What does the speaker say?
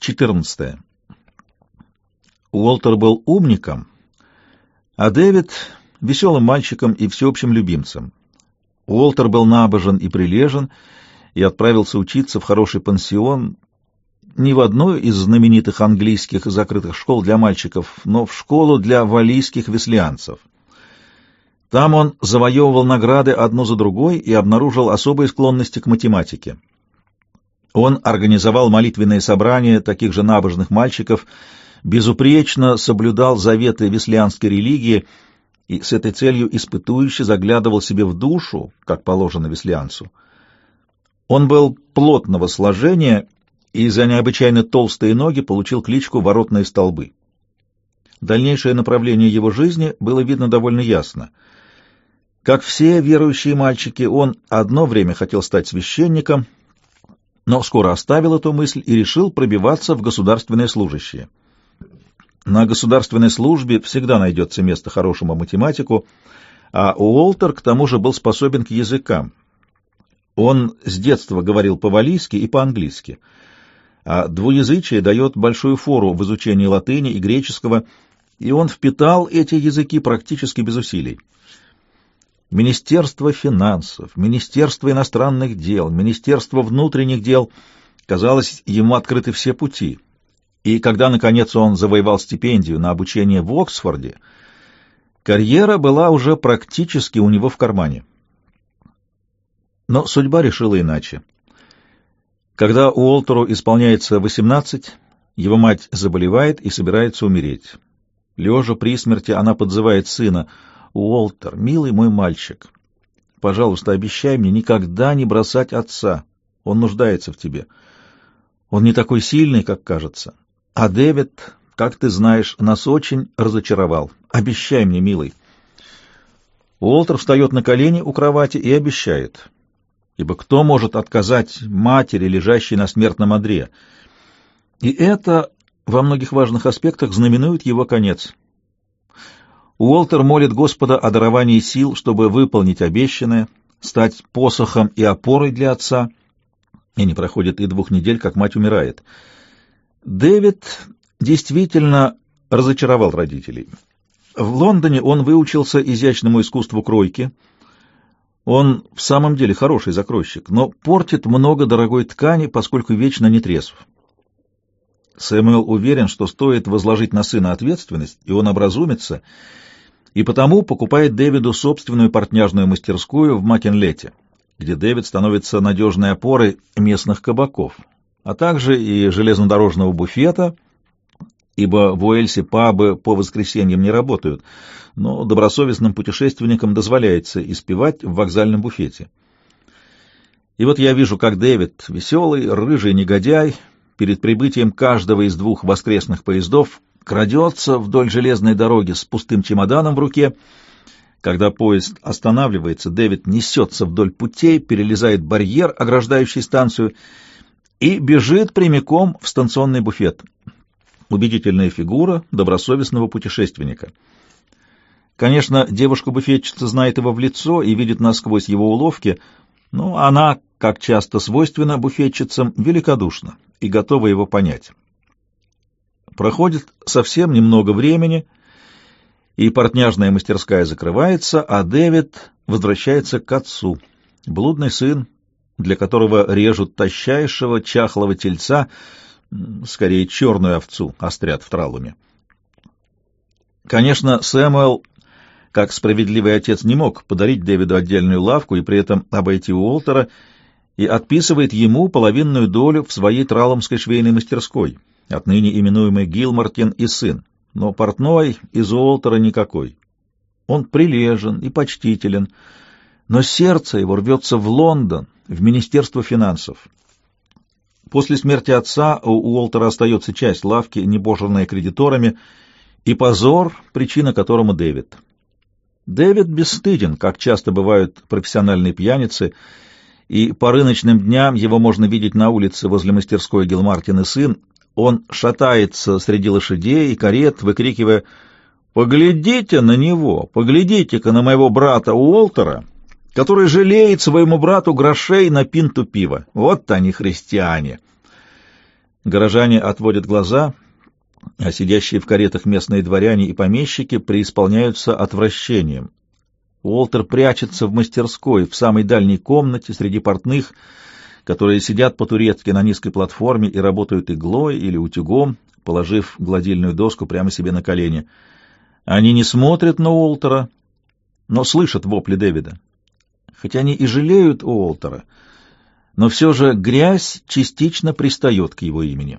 14. Уолтер был умником, а Дэвид — веселым мальчиком и всеобщим любимцем. Уолтер был набожен и прилежен и отправился учиться в хороший пансион, не в одной из знаменитых английских закрытых школ для мальчиков, но в школу для валийских веслианцев. Там он завоевывал награды одну за другой и обнаружил особые склонности к математике. Он организовал молитвенные собрания таких же набожных мальчиков, безупречно соблюдал заветы веслианской религии и с этой целью испытующе заглядывал себе в душу, как положено веслианцу. Он был плотного сложения и за необычайно толстые ноги получил кличку «Воротные столбы». Дальнейшее направление его жизни было видно довольно ясно. Как все верующие мальчики, он одно время хотел стать священником — но скоро оставил эту мысль и решил пробиваться в государственные служащие. На государственной службе всегда найдется место хорошему математику, а Уолтер к тому же был способен к языкам. Он с детства говорил по-валийски и по-английски, а двуязычие дает большую фору в изучении латыни и греческого, и он впитал эти языки практически без усилий. Министерство финансов, Министерство иностранных дел, Министерство внутренних дел, казалось, ему открыты все пути. И когда, наконец, он завоевал стипендию на обучение в Оксфорде, карьера была уже практически у него в кармане. Но судьба решила иначе. Когда Уолтеру исполняется 18, его мать заболевает и собирается умереть. Лежа при смерти, она подзывает сына — Уолтер, милый мой мальчик, пожалуйста, обещай мне никогда не бросать отца. Он нуждается в тебе. Он не такой сильный, как кажется. А Дэвид, как ты знаешь, нас очень разочаровал. Обещай мне, милый. Уолтер встает на колени у кровати и обещает. Ибо кто может отказать матери, лежащей на смертном одре? И это во многих важных аспектах знаменует его конец. Уолтер молит Господа о даровании сил, чтобы выполнить обещанное, стать посохом и опорой для отца. И не проходит и двух недель, как мать умирает. Дэвид действительно разочаровал родителей. В Лондоне он выучился изящному искусству кройки. Он в самом деле хороший закройщик, но портит много дорогой ткани, поскольку вечно не трезв. Сэмюэл уверен, что стоит возложить на сына ответственность, и он образумится — и потому покупает Дэвиду собственную портняжную мастерскую в Макенлете, где Дэвид становится надежной опорой местных кабаков, а также и железнодорожного буфета, ибо в Уэльсе пабы по воскресеньям не работают, но добросовестным путешественникам дозволяется испевать в вокзальном буфете. И вот я вижу, как Дэвид, веселый, рыжий негодяй, перед прибытием каждого из двух воскресных поездов крадется вдоль железной дороги с пустым чемоданом в руке. Когда поезд останавливается, Дэвид несется вдоль путей, перелезает барьер, ограждающий станцию, и бежит прямиком в станционный буфет. Убедительная фигура добросовестного путешественника. Конечно, девушка-буфетчица знает его в лицо и видит насквозь его уловки, но она, как часто свойственно буфетчицам, великодушна и готова его понять. Проходит совсем немного времени, и портняжная мастерская закрывается, а Дэвид возвращается к отцу. Блудный сын, для которого режут тощайшего чахлого тельца, скорее черную овцу, острят в тралуме. Конечно, Сэмуэл, как справедливый отец, не мог подарить Дэвиду отдельную лавку и при этом обойти Уолтера и отписывает ему половинную долю в своей траломской швейной мастерской отныне именуемый Гилмартин и сын, но портной из Уолтера никакой. Он прилежен и почтителен, но сердце его рвется в Лондон, в Министерство финансов. После смерти отца у Уолтера остается часть лавки, небоженная кредиторами, и позор, причина которому Дэвид. Дэвид бесстыден, как часто бывают профессиональные пьяницы, и по рыночным дням его можно видеть на улице возле мастерской Гилмартин и сын, он шатается среди лошадей и карет, выкрикивая «Поглядите на него! Поглядите-ка на моего брата Уолтера, который жалеет своему брату грошей на пинту пива! Вот они, христиане!» Горожане отводят глаза, а сидящие в каретах местные дворяне и помещики преисполняются отвращением. Уолтер прячется в мастерской, в самой дальней комнате, среди портных, которые сидят по-турецки на низкой платформе и работают иглой или утюгом, положив гладильную доску прямо себе на колени. Они не смотрят на Уолтера, но слышат вопли Дэвида. Хотя они и жалеют Уолтера, но все же грязь частично пристает к его имени.